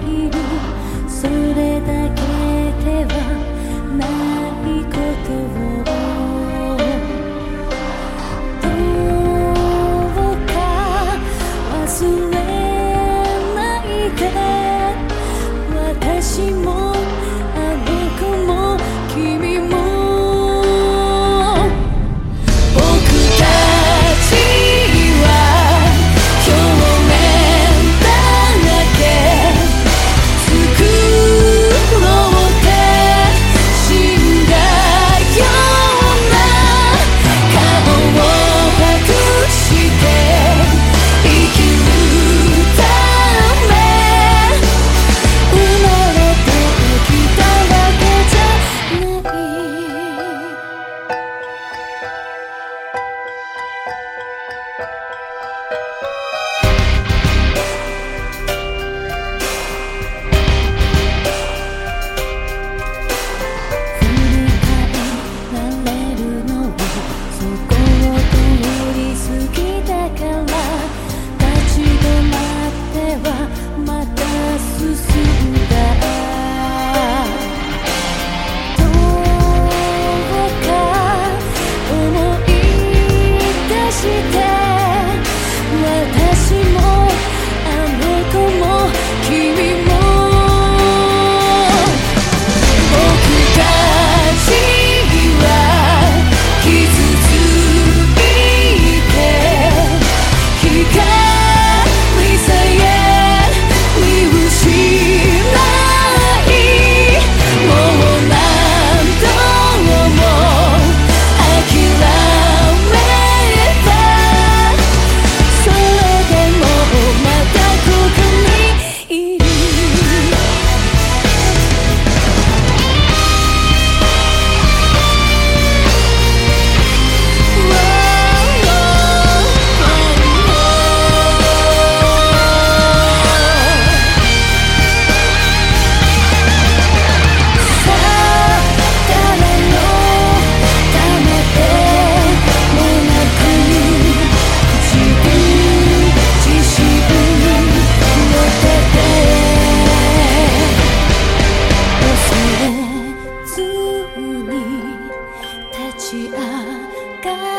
きる。それだけ sky